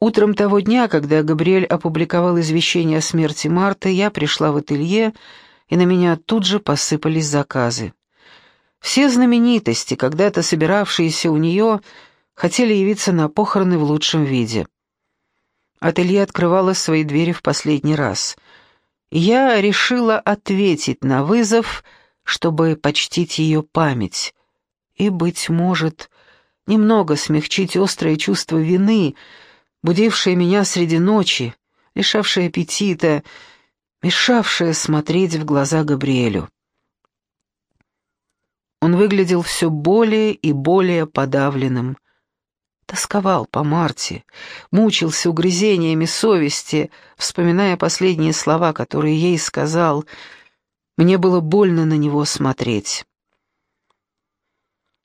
Утром того дня, когда Габриэль опубликовал извещение о смерти Марты, я пришла в ателье, и на меня тут же посыпались заказы. Все знаменитости, когда-то собиравшиеся у нее, хотели явиться на похороны в лучшем виде. Ателье открывало свои двери в последний раз. Я решила ответить на вызов, чтобы почтить ее память. И, быть может, немного смягчить острое чувство вины — будившая меня среди ночи, лишавшая аппетита, мешавшая смотреть в глаза Габриэлю. Он выглядел все более и более подавленным. Тосковал по Марте, мучился угрызениями совести, вспоминая последние слова, которые ей сказал. Мне было больно на него смотреть.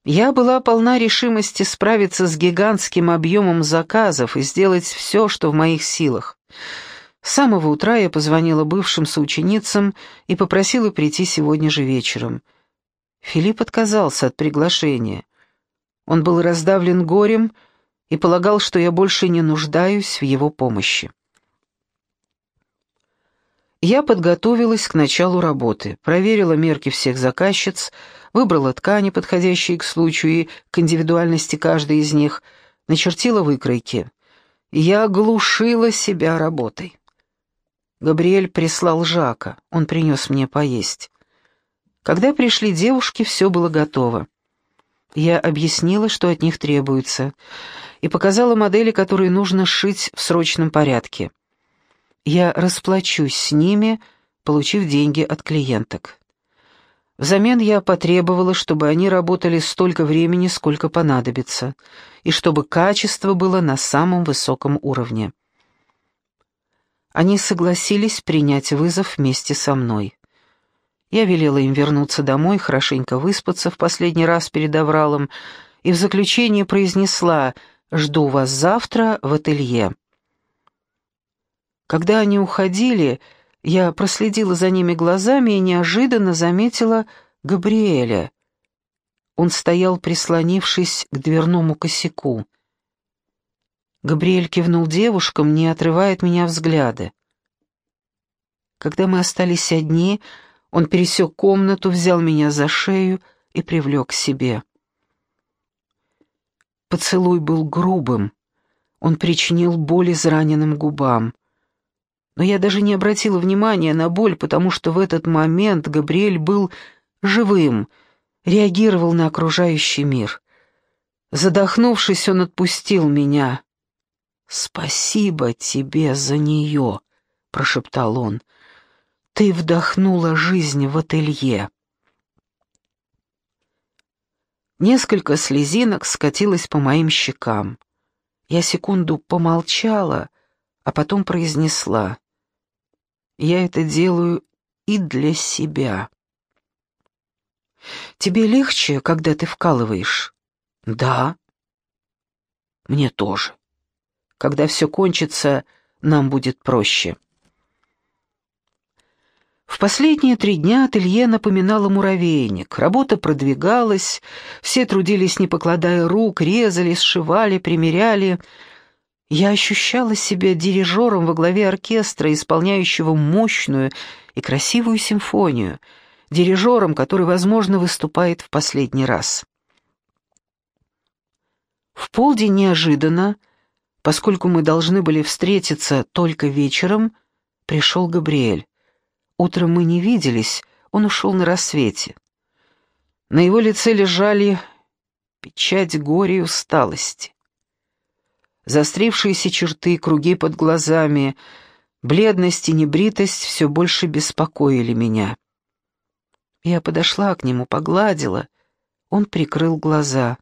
Я была полна решимости справиться с гигантским объемом заказов и сделать все, что в моих силах. С самого утра я позвонила бывшим соученицам и попросила прийти сегодня же вечером. Филипп отказался от приглашения. Он был раздавлен горем и полагал, что я больше не нуждаюсь в его помощи. Я подготовилась к началу работы, проверила мерки всех заказчиц, выбрала ткани, подходящие к случаю и к индивидуальности каждой из них, начертила выкройки. Я глушила себя работой. Габриэль прислал Жака, он принес мне поесть. Когда пришли девушки, все было готово. Я объяснила, что от них требуется, и показала модели, которые нужно сшить в срочном порядке. Я расплачусь с ними, получив деньги от клиенток. Взамен я потребовала, чтобы они работали столько времени, сколько понадобится, и чтобы качество было на самом высоком уровне. Они согласились принять вызов вместе со мной. Я велела им вернуться домой, хорошенько выспаться в последний раз перед Авралом, и в заключение произнесла «Жду вас завтра в ателье». Когда они уходили, я проследила за ними глазами и неожиданно заметила Габриэля. Он стоял, прислонившись к дверному косяку. Габриэль кивнул девушкам, не отрывая от меня взгляда. Когда мы остались одни, он пересек комнату, взял меня за шею и привлек к себе. Поцелуй был грубым, он причинил боль израненным губам. Но я даже не обратила внимания на боль, потому что в этот момент Габриэль был живым, реагировал на окружающий мир. Задохнувшись, он отпустил меня. «Спасибо тебе за нее», — прошептал он. «Ты вдохнула жизнь в ателье». Несколько слезинок скатилось по моим щекам. Я секунду помолчала, а потом произнесла. Я это делаю и для себя. Тебе легче, когда ты вкалываешь? Да. Мне тоже. Когда все кончится, нам будет проще. В последние три дня ателье напоминало муравейник. Работа продвигалась, все трудились, не покладая рук, резали, сшивали, примеряли — я ощущала себя дирижером во главе оркестра, исполняющего мощную и красивую симфонию, дирижером, который, возможно, выступает в последний раз. В полдень неожиданно, поскольку мы должны были встретиться только вечером, пришел Габриэль. Утром мы не виделись, он ушел на рассвете. На его лице лежали печать горя и усталости. Заострившиеся черты, круги под глазами, бледность и небритость все больше беспокоили меня. Я подошла к нему, погладила. Он прикрыл глаза.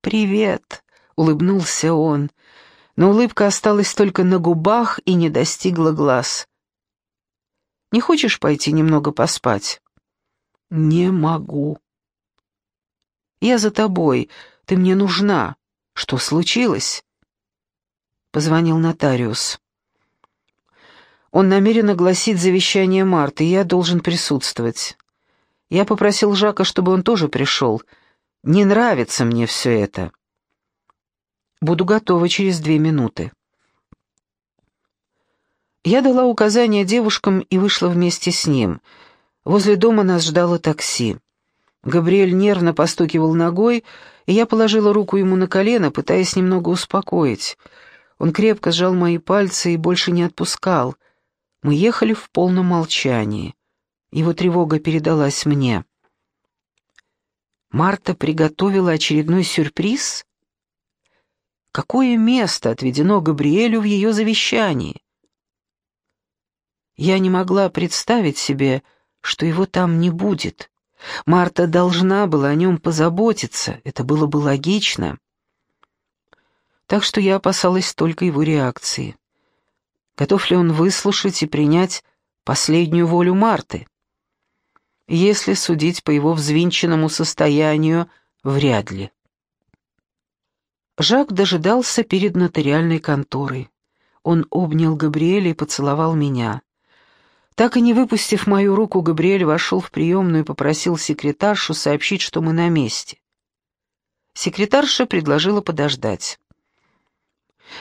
«Привет!» — улыбнулся он, но улыбка осталась только на губах и не достигла глаз. «Не хочешь пойти немного поспать?» «Не могу». «Я за тобой. Ты мне нужна. Что случилось?» Позвонил нотариус. Он намерен огласить завещание Марты, и я должен присутствовать. Я попросил Жака, чтобы он тоже пришел. Не нравится мне все это. Буду готова через две минуты. Я дала указания девушкам и вышла вместе с ним. Возле дома нас ждало такси. Габриэль нервно постукивал ногой, и я положила руку ему на колено, пытаясь немного успокоить. Он крепко сжал мои пальцы и больше не отпускал. Мы ехали в полном молчании. Его тревога передалась мне. Марта приготовила очередной сюрприз? Какое место отведено Габриэлю в ее завещании? Я не могла представить себе, что его там не будет. Марта должна была о нем позаботиться, это было бы логично. Так что я опасалась только его реакции. Готов ли он выслушать и принять последнюю волю Марты? Если судить по его взвинченному состоянию, вряд ли. Жак дожидался перед нотариальной конторой. Он обнял Габриэля и поцеловал меня. Так и не выпустив мою руку, Габриэль вошел в приемную и попросил секретаршу сообщить, что мы на месте. Секретарша предложила подождать.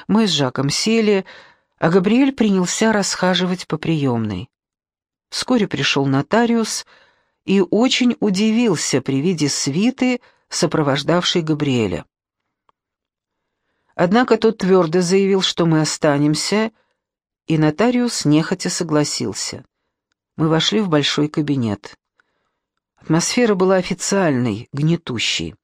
Мы с Жаком сели, а Габриэль принялся расхаживать по приемной. Вскоре пришел нотариус и очень удивился при виде свиты, сопровождавшей Габриэля. Однако тот твердо заявил, что мы останемся, и нотариус нехотя согласился. Мы вошли в большой кабинет. Атмосфера была официальной, гнетущей.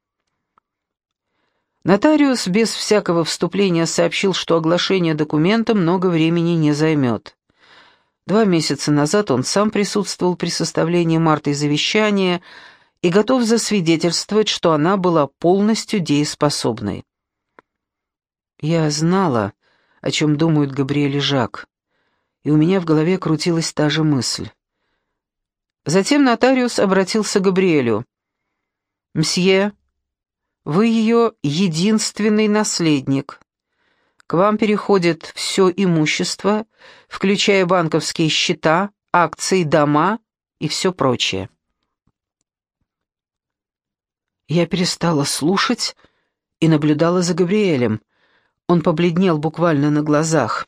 Нотариус без всякого вступления сообщил, что оглашение документа много времени не займет. Два месяца назад он сам присутствовал при составлении Мартой завещания и готов засвидетельствовать, что она была полностью дееспособной. Я знала, о чем думают Габриэль и Жак и у меня в голове крутилась та же мысль. Затем нотариус обратился к Габриэлю. «Мсье, вы ее единственный наследник. К вам переходит все имущество, включая банковские счета, акции, дома и все прочее». Я перестала слушать и наблюдала за Габриэлем. Он побледнел буквально на глазах.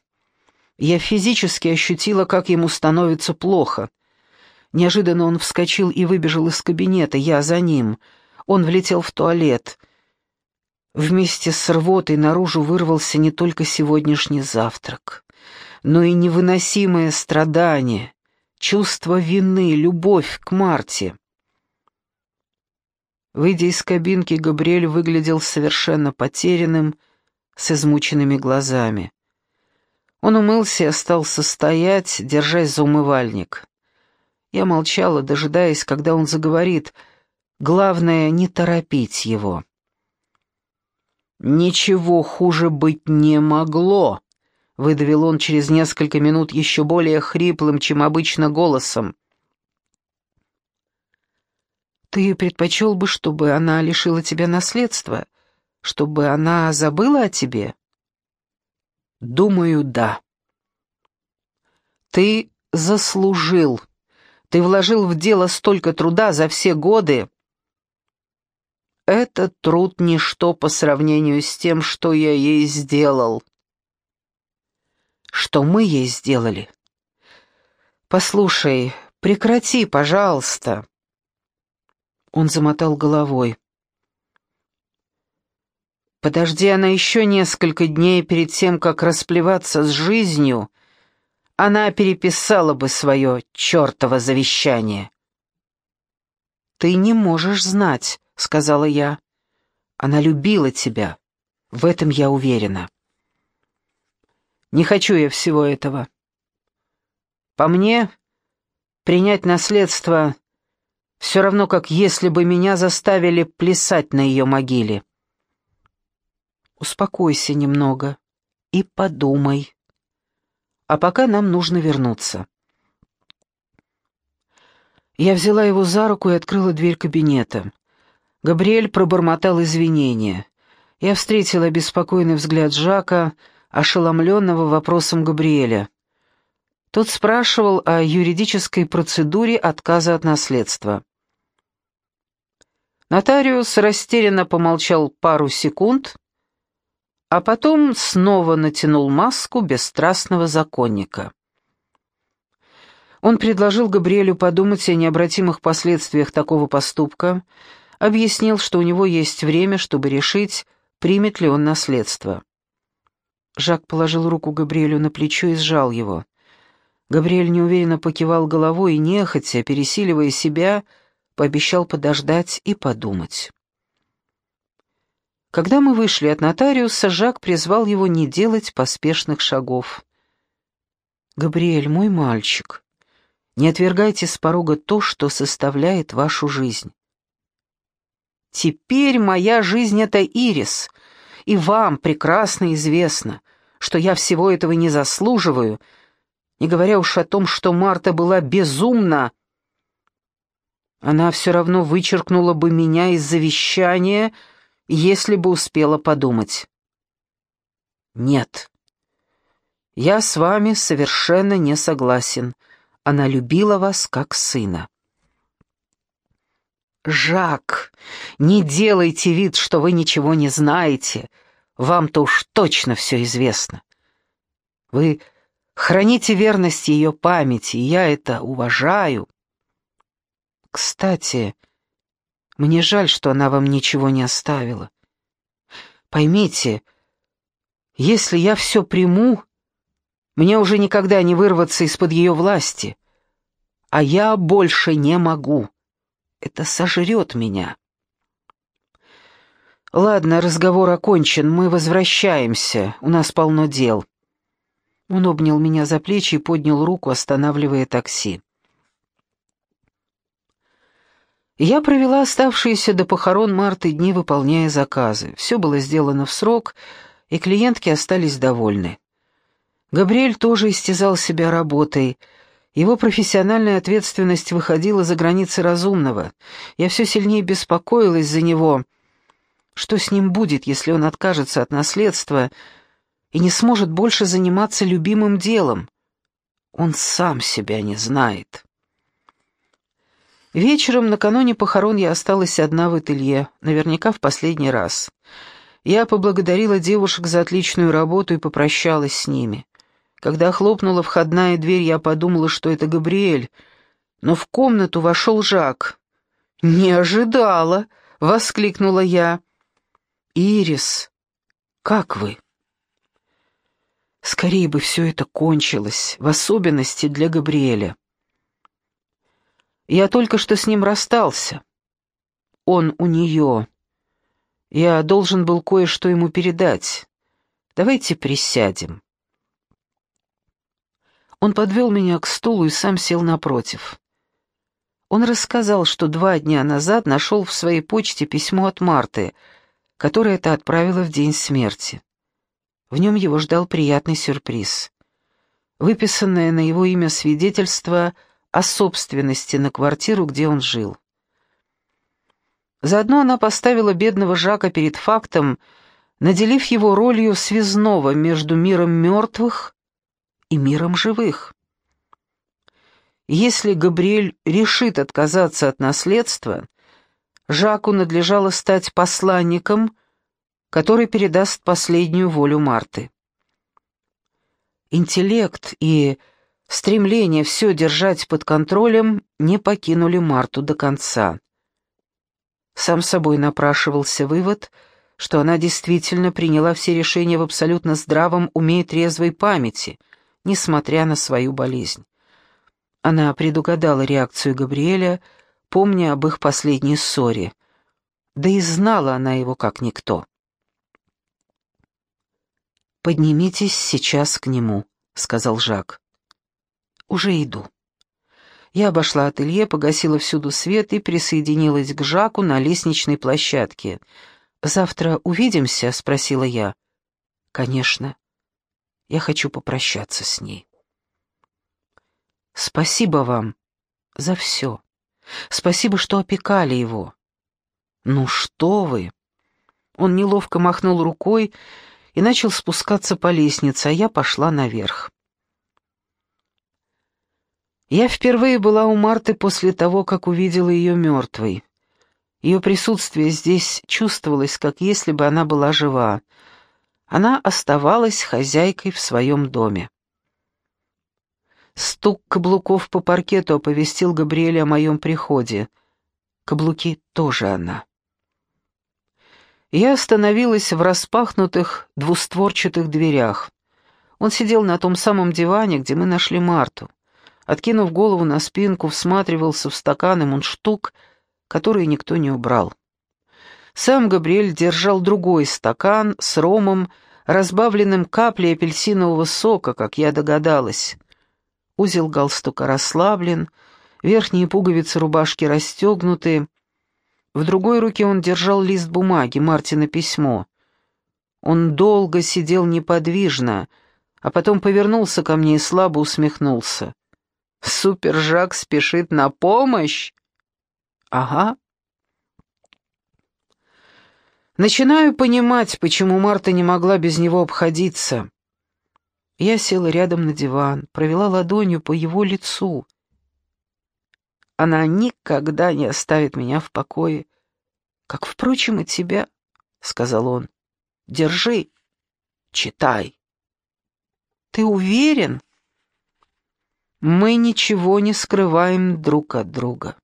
Я физически ощутила, как ему становится плохо. Неожиданно он вскочил и выбежал из кабинета, я за ним. Он влетел в туалет. Вместе с рвотой наружу вырвался не только сегодняшний завтрак, но и невыносимое страдание, чувство вины, любовь к Марте. Выйдя из кабинки, Габриэль выглядел совершенно потерянным, с измученными глазами. Он умылся и остался стоять, держась за умывальник. Я молчала, дожидаясь, когда он заговорит. Главное, не торопить его. «Ничего хуже быть не могло», — выдавил он через несколько минут еще более хриплым, чем обычно, голосом. «Ты предпочел бы, чтобы она лишила тебя наследства? Чтобы она забыла о тебе?» Думаю, да. Ты заслужил. Ты вложил в дело столько труда за все годы. Этот труд — ничто по сравнению с тем, что я ей сделал. Что мы ей сделали? Послушай, прекрати, пожалуйста. Он замотал головой. Подожди она еще несколько дней перед тем, как расплеваться с жизнью, она переписала бы свое чертово завещание. «Ты не можешь знать», — сказала я. «Она любила тебя. В этом я уверена». «Не хочу я всего этого. По мне, принять наследство все равно, как если бы меня заставили плясать на ее могиле». Успокойся немного и подумай. А пока нам нужно вернуться. Я взяла его за руку и открыла дверь кабинета. Габриэль пробормотал извинения. Я встретила беспокойный взгляд Жака, ошеломленного вопросом Габриэля. Тот спрашивал о юридической процедуре отказа от наследства. Нотариус растерянно помолчал пару секунд, а потом снова натянул маску бесстрастного законника. Он предложил Габриэлю подумать о необратимых последствиях такого поступка, объяснил, что у него есть время, чтобы решить, примет ли он наследство. Жак положил руку Габриэлю на плечо и сжал его. Габриэль неуверенно покивал головой и, нехотя, пересиливая себя, пообещал подождать и подумать. Когда мы вышли от нотариуса, Жак призвал его не делать поспешных шагов. «Габриэль, мой мальчик, не отвергайте с порога то, что составляет вашу жизнь. Теперь моя жизнь — это Ирис, и вам прекрасно известно, что я всего этого не заслуживаю — не говоря уж о том, что Марта была безумна. Она все равно вычеркнула бы меня из завещания, если бы успела подумать. Нет. Я с вами совершенно не согласен. Она любила вас как сына. «Жак, не делайте вид, что вы ничего не знаете. Вам-то уж точно все известно. Вы Храните верность ее памяти, я это уважаю. Кстати, мне жаль, что она вам ничего не оставила. Поймите, если я все приму, мне уже никогда не вырваться из-под ее власти, а я больше не могу. Это сожрет меня. Ладно, разговор окончен, мы возвращаемся, у нас полно дел. Он обнял меня за плечи и поднял руку, останавливая такси. Я провела оставшиеся до похорон Марты дни, выполняя заказы. Все было сделано в срок, и клиентки остались довольны. Габриэль тоже истязал себя работой. Его профессиональная ответственность выходила за границы разумного. Я все сильнее беспокоилась за него. Что с ним будет, если он откажется от наследства — и не сможет больше заниматься любимым делом. Он сам себя не знает. Вечером, накануне похорон, я осталась одна в ателье, наверняка в последний раз. Я поблагодарила девушек за отличную работу и попрощалась с ними. Когда хлопнула входная дверь, я подумала, что это Габриэль, но в комнату вошел Жак. «Не ожидала!» — воскликнула я. «Ирис, как вы?» Скорее бы все это кончилось, в особенности для Габриэля. Я только что с ним расстался. Он у нее. Я должен был кое-что ему передать. Давайте присядем. Он подвел меня к стулу и сам сел напротив. Он рассказал, что два дня назад нашел в своей почте письмо от Марты, которое это отправила в день смерти. В нем его ждал приятный сюрприз. Выписанное на его имя свидетельство о собственности на квартиру, где он жил. Заодно она поставила бедного Жака перед фактом, наделив его ролью связного между миром мертвых и миром живых. Если Габриэль решит отказаться от наследства, Жаку надлежало стать посланником – который передаст последнюю волю Марты. Интеллект и стремление все держать под контролем не покинули Марту до конца. Сам собой напрашивался вывод, что она действительно приняла все решения в абсолютно здравом уме и трезвой памяти, несмотря на свою болезнь. Она предугадала реакцию Габриэля, помня об их последней ссоре. Да и знала она его как никто. «Поднимитесь сейчас к нему», — сказал Жак. «Уже иду». Я обошла ателье, погасила всюду свет и присоединилась к Жаку на лестничной площадке. «Завтра увидимся?» — спросила я. «Конечно. Я хочу попрощаться с ней». «Спасибо вам за все. Спасибо, что опекали его». «Ну что вы!» Он неловко махнул рукой и начал спускаться по лестнице, а я пошла наверх. Я впервые была у Марты после того, как увидела ее мертвой. Ее присутствие здесь чувствовалось, как если бы она была жива. Она оставалась хозяйкой в своем доме. Стук каблуков по паркету оповестил Габриэля о моем приходе. Каблуки тоже она. Я остановилась в распахнутых двустворчатых дверях. Он сидел на том самом диване, где мы нашли Марту. Откинув голову на спинку, всматривался в стаканы мундштук, которые никто не убрал. Сам Габриэль держал другой стакан с ромом, разбавленным каплей апельсинового сока, как я догадалась. Узел галстука расслаблен, верхние пуговицы рубашки расстегнуты. В другой руке он держал лист бумаги, Мартина письмо. Он долго сидел неподвижно, а потом повернулся ко мне и слабо усмехнулся. «Супер Жак спешит на помощь?» «Ага». Начинаю понимать, почему Марта не могла без него обходиться. Я села рядом на диван, провела ладонью по его лицу. Она никогда не оставит меня в покое, как, впрочем, и тебя, — сказал он. Держи, читай. Ты уверен? Мы ничего не скрываем друг от друга.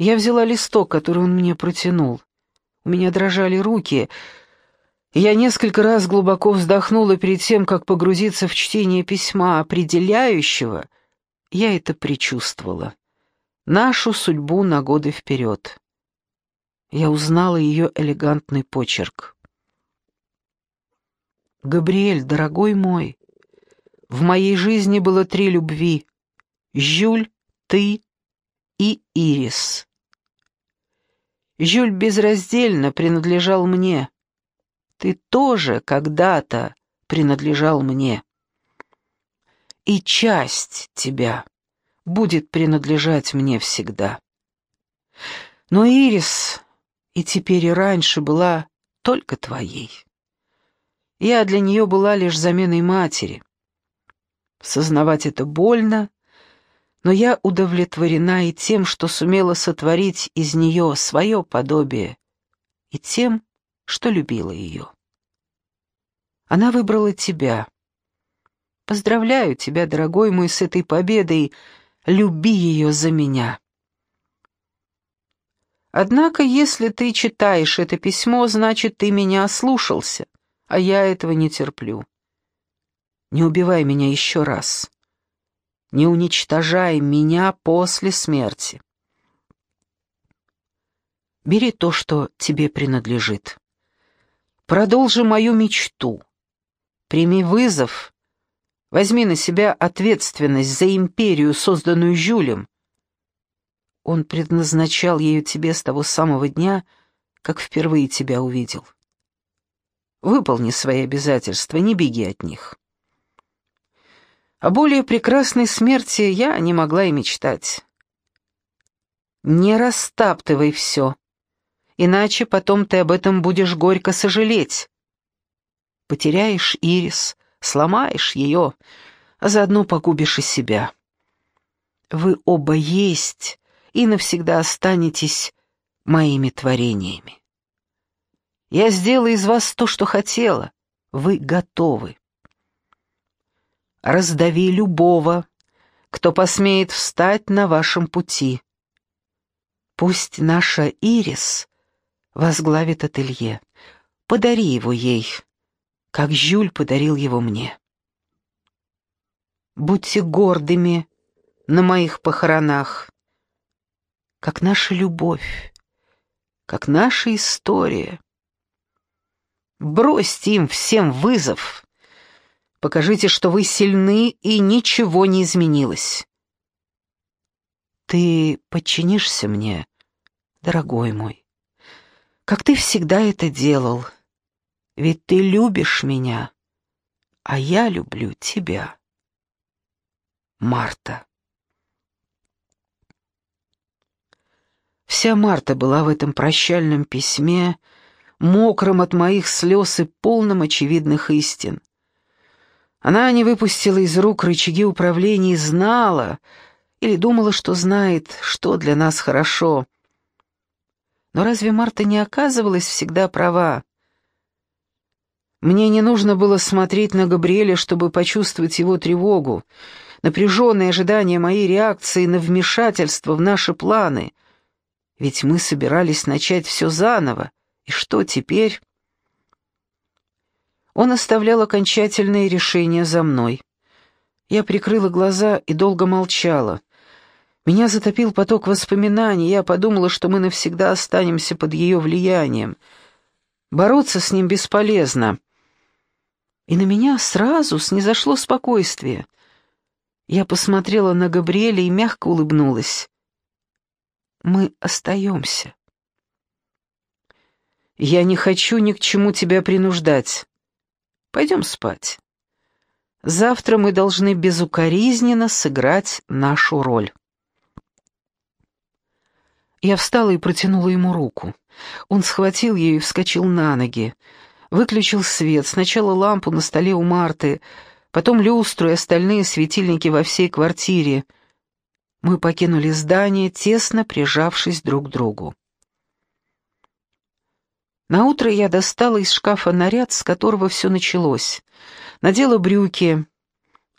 Я взяла листок, который он мне протянул. У меня дрожали руки. Я несколько раз глубоко вздохнула перед тем, как погрузиться в чтение письма определяющего. Я это предчувствовала. Нашу судьбу на годы вперед. Я узнала ее элегантный почерк. «Габриэль, дорогой мой, в моей жизни было три любви — Жюль, ты и Ирис. Жюль безраздельно принадлежал мне. Ты тоже когда-то принадлежал мне. И часть тебя будет принадлежать мне всегда. Но Ирис и теперь и раньше была только твоей. Я для нее была лишь заменой матери. Сознавать это больно, но я удовлетворена и тем, что сумела сотворить из нее свое подобие, и тем, что любила ее. Она выбрала тебя. Поздравляю тебя, дорогой мой, с этой победой. Люби ее за меня. Однако, если ты читаешь это письмо, значит, ты меня ослушался, а я этого не терплю. Не убивай меня еще раз не уничтожай меня после смерти. Бери то, что тебе принадлежит. Продолжи мою мечту. Прими вызов. Возьми на себя ответственность за империю, созданную Жюлем. Он предназначал ее тебе с того самого дня, как впервые тебя увидел. Выполни свои обязательства, не беги от них. О более прекрасной смерти я не могла и мечтать. Не растаптывай все, иначе потом ты об этом будешь горько сожалеть. Потеряешь ирис, сломаешь ее, а заодно погубишь и себя. Вы оба есть и навсегда останетесь моими творениями. Я сделала из вас то, что хотела. Вы готовы раздави любого, кто посмеет встать на вашем пути. Пусть наша Ирис возглавит ателье. Подари его ей, как Жюль подарил его мне. Будьте гордыми на моих похоронах, как наша любовь, как наша история. Бросьте им всем вызов. Покажите, что вы сильны, и ничего не изменилось. Ты подчинишься мне, дорогой мой, как ты всегда это делал. Ведь ты любишь меня, а я люблю тебя. Марта. Вся Марта была в этом прощальном письме, мокром от моих слез и полном очевидных истин. Она не выпустила из рук рычаги управления и знала, или думала, что знает, что для нас хорошо. Но разве Марта не оказывалась всегда права? Мне не нужно было смотреть на Габриэля, чтобы почувствовать его тревогу, напряженное ожидание моей реакции на вмешательство в наши планы. Ведь мы собирались начать все заново. И что теперь? Он оставлял окончательные решения за мной. Я прикрыла глаза и долго молчала. Меня затопил поток воспоминаний, я подумала, что мы навсегда останемся под ее влиянием. Бороться с ним бесполезно. И на меня сразу снизошло спокойствие. Я посмотрела на Габриэля и мягко улыбнулась. «Мы остаемся». «Я не хочу ни к чему тебя принуждать. Пойдем спать». Завтра мы должны безукоризненно сыграть нашу роль. Я встала и протянула ему руку. Он схватил ее и вскочил на ноги. Выключил свет, сначала лампу на столе у Марты, потом люстру и остальные светильники во всей квартире. Мы покинули здание, тесно прижавшись друг к другу. Наутро я достала из шкафа наряд, с которого все началось. Надела брюки.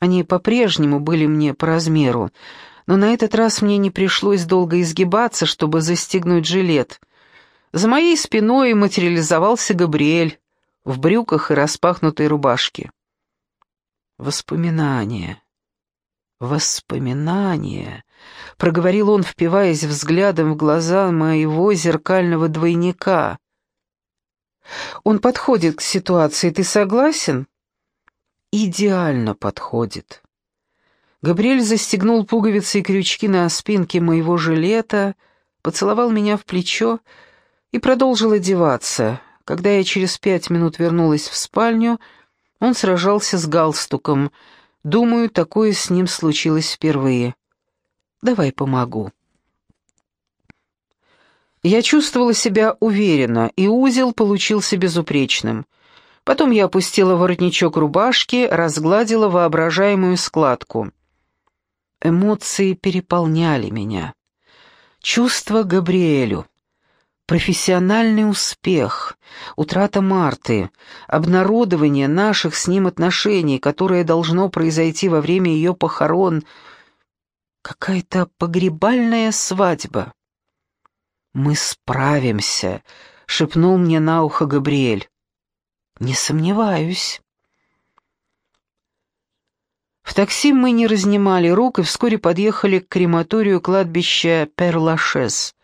Они по-прежнему были мне по размеру, но на этот раз мне не пришлось долго изгибаться, чтобы застегнуть жилет. За моей спиной материализовался Габриэль в брюках и распахнутой рубашке. Воспоминания. «Воспоминания», — проговорил он, впиваясь взглядом в глаза моего зеркального двойника. Он подходит к ситуации, ты согласен? Идеально подходит. Габриэль застегнул пуговицы и крючки на спинке моего жилета, поцеловал меня в плечо и продолжил одеваться. Когда я через пять минут вернулась в спальню, он сражался с галстуком. Думаю, такое с ним случилось впервые. Давай помогу. Я чувствовала себя уверенно, и узел получился безупречным. Потом я опустила воротничок рубашки, разгладила воображаемую складку. Эмоции переполняли меня. Чувство Габриэлю, профессиональный успех, утрата Марты, обнародование наших с ним отношений, которое должно произойти во время ее похорон, какая-то погребальная свадьба. «Мы справимся», — шепнул мне на ухо Габриэль. «Не сомневаюсь». В такси мы не разнимали рук и вскоре подъехали к крематорию кладбища Перлашес.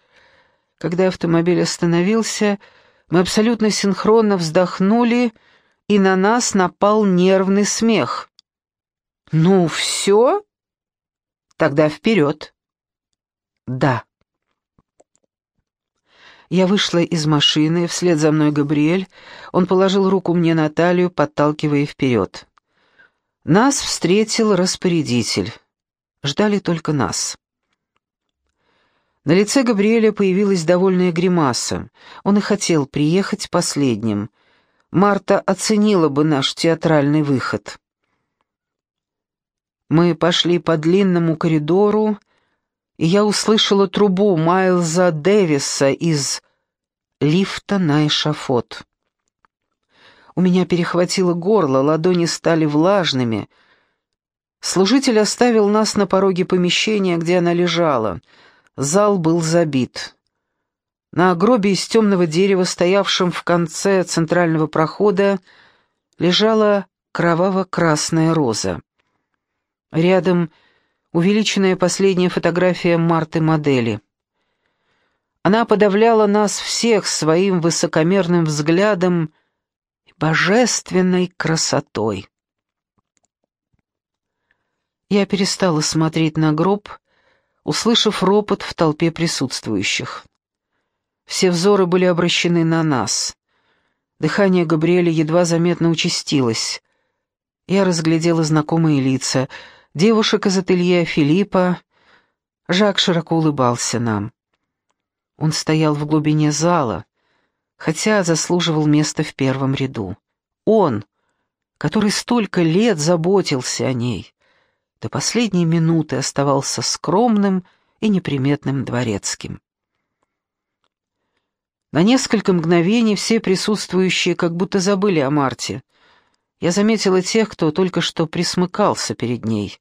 Когда автомобиль остановился, мы абсолютно синхронно вздохнули, и на нас напал нервный смех. «Ну, все? Тогда вперед!» «Да». Я вышла из машины, вслед за мной Габриэль. Он положил руку мне на талию, подталкивая вперед. Нас встретил распорядитель. Ждали только нас. На лице Габриэля появилась довольная гримаса. Он и хотел приехать последним. Марта оценила бы наш театральный выход. Мы пошли по длинному коридору, и я услышала трубу Майлза Дэвиса из лифта на эшафот. У меня перехватило горло, ладони стали влажными. Служитель оставил нас на пороге помещения, где она лежала. Зал был забит. На гробе из темного дерева, стоявшем в конце центрального прохода, лежала кроваво-красная роза. Рядом увеличенная последняя фотография Марты-модели. Она подавляла нас всех своим высокомерным взглядом и божественной красотой. Я перестала смотреть на гроб, услышав ропот в толпе присутствующих. Все взоры были обращены на нас. Дыхание Габриэля едва заметно участилось. Я разглядела знакомые лица — девушек из ателье Филиппа. Жак широко улыбался нам. Он стоял в глубине зала, хотя заслуживал места в первом ряду. Он, который столько лет заботился о ней, до последней минуты оставался скромным и неприметным дворецким. На несколько мгновений все присутствующие как будто забыли о Марте — Я заметила тех, кто только что присмыкался перед ней.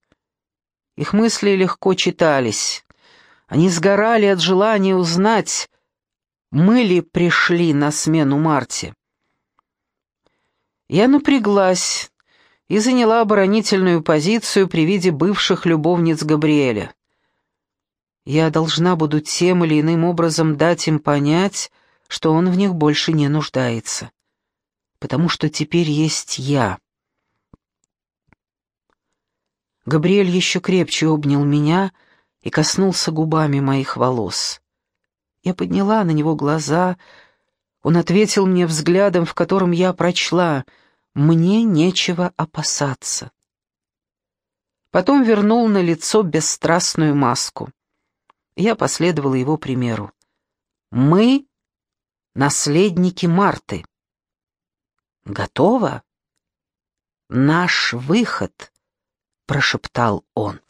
Их мысли легко читались. Они сгорали от желания узнать, мы ли пришли на смену Марте. Я напряглась и заняла оборонительную позицию при виде бывших любовниц Габриэля. Я должна буду тем или иным образом дать им понять, что он в них больше не нуждается потому что теперь есть я. Габриэль еще крепче обнял меня и коснулся губами моих волос. Я подняла на него глаза, он ответил мне взглядом, в котором я прочла «Мне нечего опасаться». Потом вернул на лицо бесстрастную маску. Я последовала его примеру. «Мы — наследники Марты». «Готово?» «Наш выход», — прошептал он.